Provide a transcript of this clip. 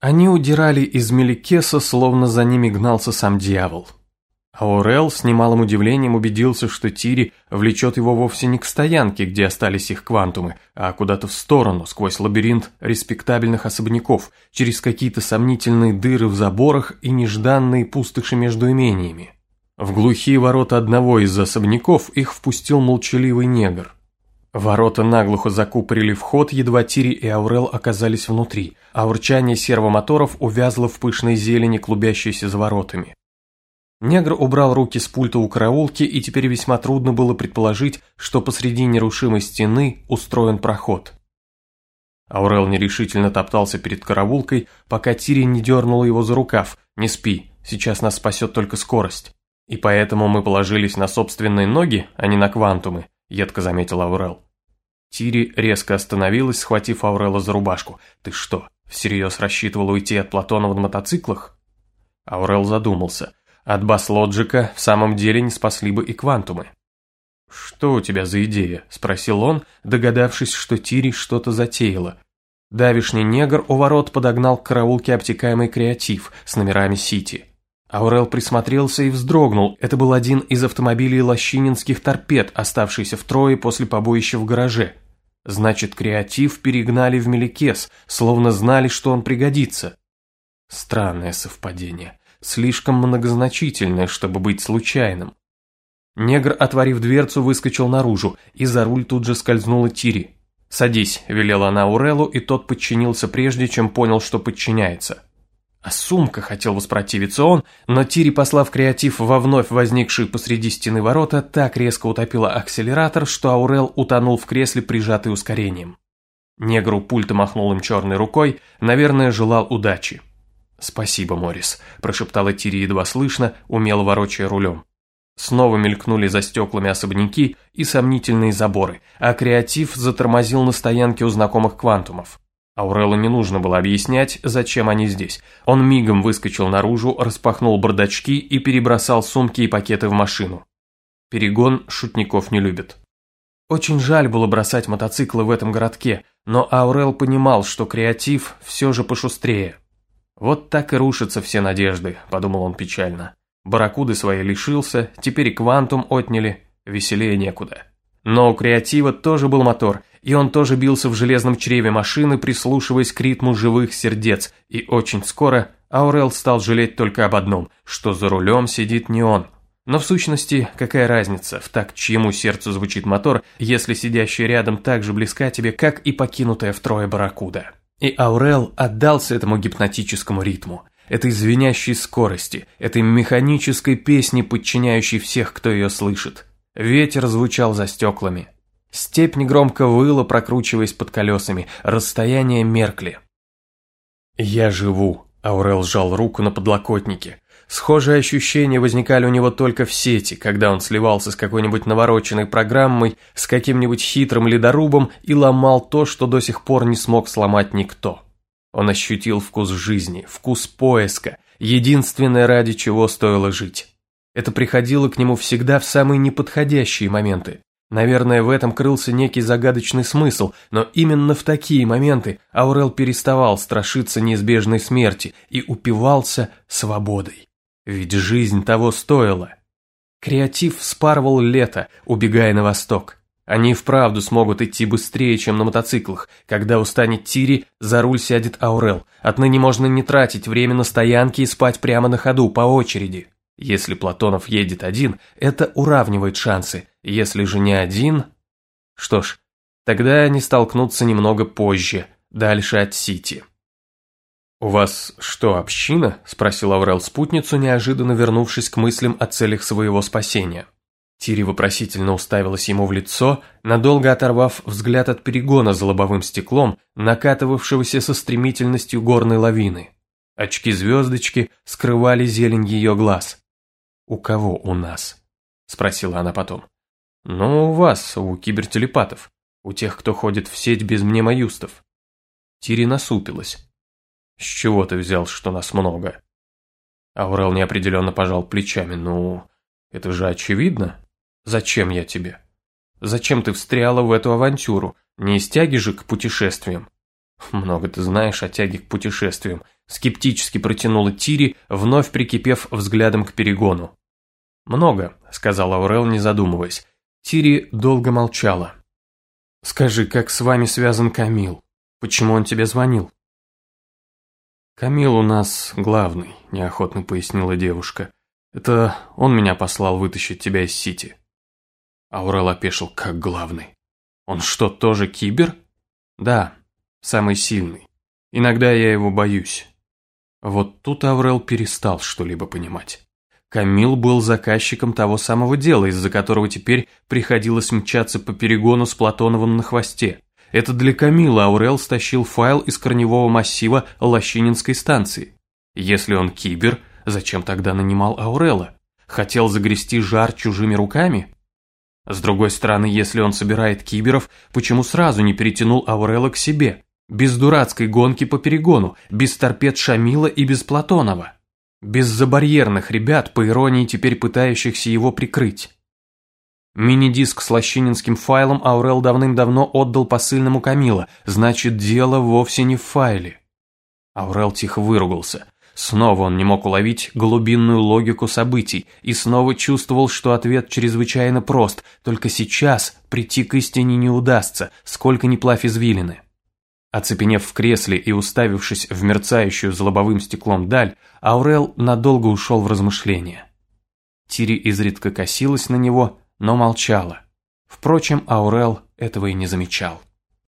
Они удирали из Меликеса, словно за ними гнался сам дьявол. Аурел с немалым удивлением убедился, что Тири влечет его вовсе не к стоянке, где остались их квантумы, а куда-то в сторону, сквозь лабиринт респектабельных особняков, через какие-то сомнительные дыры в заборах и нежданные пустоши между имениями. В глухие ворота одного из особняков их впустил молчаливый негр. Ворота наглухо закупорили вход, едва Тири и Аурел оказались внутри, а урчание сервомоторов увязло в пышной зелени, клубящейся за воротами. Негр убрал руки с пульта у караулки, и теперь весьма трудно было предположить, что посреди нерушимой стены устроен проход. Аурел нерешительно топтался перед караулкой, пока Тири не дернула его за рукав. «Не спи, сейчас нас спасет только скорость». «И поэтому мы положились на собственные ноги, а не на квантумы», – едко заметил Аурел. Тири резко остановилась, схватив Аурела за рубашку. «Ты что, всерьез рассчитывал уйти от Платонова на мотоциклах?» Аурел задумался. От бас-лоджика в самом деле не спасли бы и квантумы. «Что у тебя за идея?» – спросил он, догадавшись, что Тири что-то затеяла. Давишний негр у ворот подогнал к караулке обтекаемый креатив с номерами Сити. Аурел присмотрелся и вздрогнул. Это был один из автомобилей лощининских торпед, оставшийся в трое после побоища в гараже. Значит, креатив перегнали в Меликес, словно знали, что он пригодится. Странное совпадение слишком многозначительное, чтобы быть случайным. Негр, отворив дверцу, выскочил наружу, и за руль тут же скользнула Тири. «Садись», – велела она Урелу, и тот подчинился прежде, чем понял, что подчиняется. А сумка хотел воспротивиться он, но Тири, послав креатив во вновь возникшие посреди стены ворота, так резко утопила акселератор, что Аурел утонул в кресле, прижатый ускорением. Негру пульта махнул им черной рукой, наверное, желал удачи. «Спасибо, Моррис», – прошептала Тири едва слышно, умело ворочая рулем. Снова мелькнули за стеклами особняки и сомнительные заборы, а креатив затормозил на стоянке у знакомых квантумов. Ауреллу не нужно было объяснять, зачем они здесь. Он мигом выскочил наружу, распахнул бардачки и перебросал сумки и пакеты в машину. Перегон шутников не любит. Очень жаль было бросать мотоциклы в этом городке, но Аурел понимал, что креатив все же пошустрее. «Вот так и рушатся все надежды», – подумал он печально. Барракуды свои лишился, теперь и квантум отняли, веселее некуда. Но у креатива тоже был мотор, и он тоже бился в железном чреве машины, прислушиваясь к ритму живых сердец, и очень скоро Аурел стал жалеть только об одном, что за рулем сидит не он. Но в сущности, какая разница, в так чьему сердцу звучит мотор, если сидящая рядом так же близка тебе, как и покинутая втрое барракуда. И Аурел отдался этому гипнотическому ритму, этой звенящей скорости, этой механической песне, подчиняющей всех, кто ее слышит. Ветер звучал за стеклами. Степь негромко выла, прокручиваясь под колесами, расстояние меркли. «Я живу», – Аурел сжал руку на подлокотнике. Схожие ощущения возникали у него только в сети, когда он сливался с какой-нибудь навороченной программой, с каким-нибудь хитрым ледорубом и ломал то, что до сих пор не смог сломать никто. Он ощутил вкус жизни, вкус поиска, единственное ради чего стоило жить. Это приходило к нему всегда в самые неподходящие моменты. Наверное, в этом крылся некий загадочный смысл, но именно в такие моменты Аурел переставал страшиться неизбежной смерти и упивался свободой. Ведь жизнь того стоила. Креатив спарывал лето, убегая на восток. Они вправду смогут идти быстрее, чем на мотоциклах. Когда устанет Тири, за руль сядет Аурел. Отныне можно не тратить время на стоянки и спать прямо на ходу, по очереди. Если Платонов едет один, это уравнивает шансы. Если же не один... Что ж, тогда они столкнутся немного позже, дальше от Сити. «У вас что, община?» – спросил Аврел спутницу, неожиданно вернувшись к мыслям о целях своего спасения. Тири вопросительно уставилась ему в лицо, надолго оторвав взгляд от перегона за лобовым стеклом, накатывавшегося со стремительностью горной лавины. Очки-звездочки скрывали зелень ее глаз. «У кого у нас?» – спросила она потом. «Ну, у вас, у кибертелепатов, у тех, кто ходит в сеть без мнемоюстов». Тири насупилась. «С чего ты взял, что нас много?» Аурел неопределенно пожал плечами. «Ну, это же очевидно. Зачем я тебе? Зачем ты встряла в эту авантюру? Не из тяги же к путешествиям?» Много ты знаешь о тяге к путешествиям. Скептически протянула Тири, вновь прикипев взглядом к перегону. «Много», — сказал Аурел, не задумываясь. Тири долго молчала. «Скажи, как с вами связан Камил? Почему он тебе звонил?» «Камил у нас главный», – неохотно пояснила девушка. «Это он меня послал вытащить тебя из Сити». Аурел опешил, как главный. «Он что, тоже кибер?» «Да, самый сильный. Иногда я его боюсь». Вот тут Аурел перестал что-либо понимать. Камил был заказчиком того самого дела, из-за которого теперь приходилось мчаться по перегону с Платоновым на хвосте. Это для Камила Аурел стащил файл из корневого массива Лощининской станции. Если он кибер, зачем тогда нанимал Аурела? Хотел загрести жар чужими руками? С другой стороны, если он собирает киберов, почему сразу не перетянул Аурела к себе? Без дурацкой гонки по перегону, без торпед Шамила и без Платонова. Без забарьерных ребят, по иронии теперь пытающихся его прикрыть. Мини-диск с лощининским файлом Аурел давным-давно отдал посыльному Камила, значит, дело вовсе не в файле. Аурел тихо выругался. Снова он не мог уловить глубинную логику событий и снова чувствовал, что ответ чрезвычайно прост, только сейчас прийти к истине не удастся, сколько ни плавь извилины. Оцепенев в кресле и уставившись в мерцающую за лобовым стеклом даль, Аурел надолго ушел в размышления. Тири изредка косилась на него, но молчала. Впрочем, Аурел этого и не замечал.